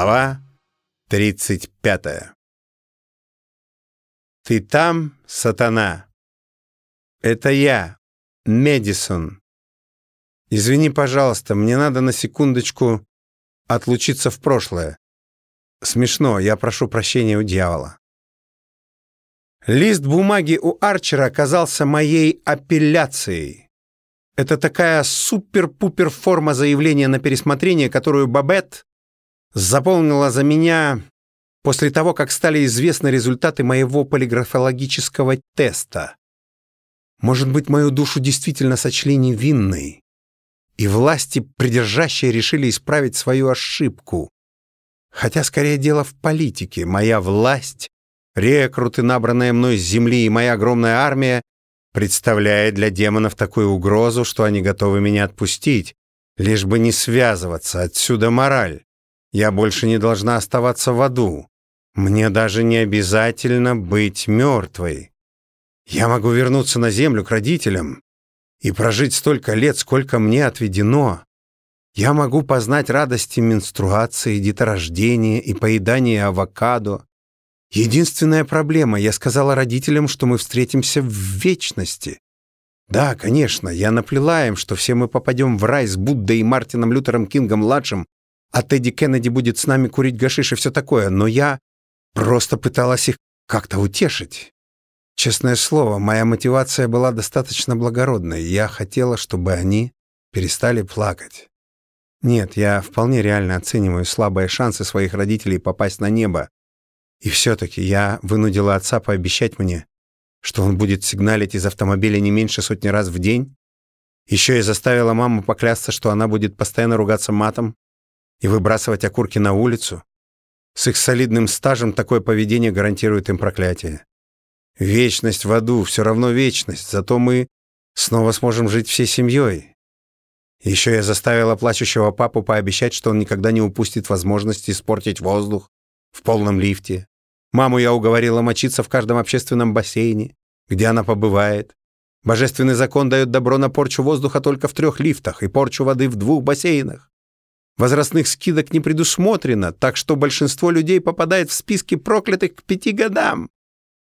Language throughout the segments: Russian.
Глава 35 «Ты там, сатана?» «Это я, Медисон. Извини, пожалуйста, мне надо на секундочку отлучиться в прошлое. Смешно, я прошу прощения у дьявола». Лист бумаги у Арчера оказался моей апелляцией. Это такая супер-пупер форма заявления на пересмотрение, которую Бабет заполнила за меня после того, как стали известны результаты моего полиграфологического теста. Может быть, мою душу действительно сочли невинной, и власти придержащие решили исправить свою ошибку. Хотя скорее дело в политике. Моя власть, рекруты, набранные мной с земли, и моя огромная армия представляет для демонов такую угрозу, что они готовы меня отпустить, лишь бы не связываться. Отсюда мораль. Я больше не должна оставаться в аду. Мне даже не обязательно быть мертвой. Я могу вернуться на землю к родителям и прожить столько лет, сколько мне отведено. Я могу познать радости менструации, деторождения и поедания авокадо. Единственная проблема, я сказала родителям, что мы встретимся в вечности. Да, конечно, я наплела им, что все мы попадем в рай с Буддой и Мартином Лютером Кингом-младшим а Тедди Кеннеди будет с нами курить гашиш и все такое, но я просто пыталась их как-то утешить. Честное слово, моя мотивация была достаточно благородной. Я хотела, чтобы они перестали плакать. Нет, я вполне реально оцениваю слабые шансы своих родителей попасть на небо. И все-таки я вынудила отца пообещать мне, что он будет сигналить из автомобиля не меньше сотни раз в день. Еще и заставила маму поклясться, что она будет постоянно ругаться матом, и выбрасывать окурки на улицу. С их солидным стажем такое поведение гарантирует им проклятие. Вечность в аду, все равно вечность, зато мы снова сможем жить всей семьей. Еще я заставила плачущего папу пообещать, что он никогда не упустит возможности испортить воздух в полном лифте. Маму я уговорила мочиться в каждом общественном бассейне, где она побывает. Божественный закон дает добро на порчу воздуха только в трех лифтах и порчу воды в двух бассейнах. Возрастных скидок не предусмотрено, так что большинство людей попадает в списки проклятых к пяти годам.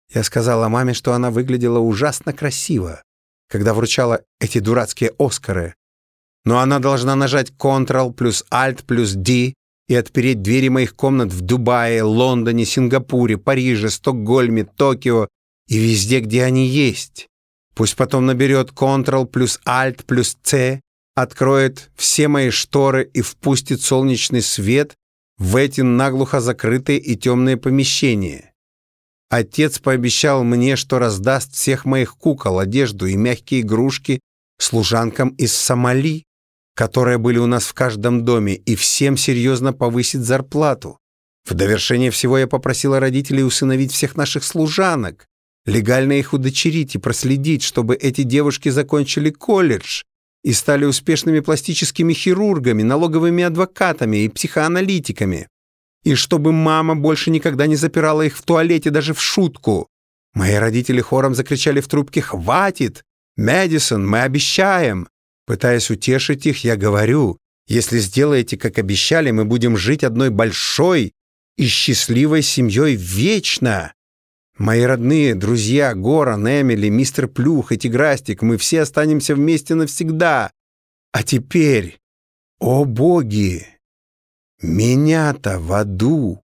Я сказала маме, что она выглядела ужасно красиво, когда вручала эти дурацкие Оскары. Но она должна нажать Ctrl плюс Alt плюс D и отпереть двери моих комнат в Дубае, Лондоне, Сингапуре, Париже, Стокгольме, Токио и везде, где они есть. Пусть потом наберет Ctrl плюс Alt плюс C откроет все мои шторы и впустит солнечный свет в эти наглухо закрытые и темные помещения. Отец пообещал мне, что раздаст всех моих кукол, одежду и мягкие игрушки служанкам из Сомали, которые были у нас в каждом доме, и всем серьезно повысит зарплату. В довершение всего я попросила родителей усыновить всех наших служанок, легально их удочерить и проследить, чтобы эти девушки закончили колледж и стали успешными пластическими хирургами, налоговыми адвокатами и психоаналитиками. И чтобы мама больше никогда не запирала их в туалете даже в шутку. Мои родители хором закричали в трубке «Хватит! Мэдисон, мы обещаем!» Пытаясь утешить их, я говорю, если сделаете, как обещали, мы будем жить одной большой и счастливой семьей вечно. Мои родные, друзья, Горан, Эмили, мистер Плюх и Тиграстик, мы все останемся вместе навсегда. А теперь, о боги, меня-то в аду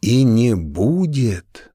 и не будет».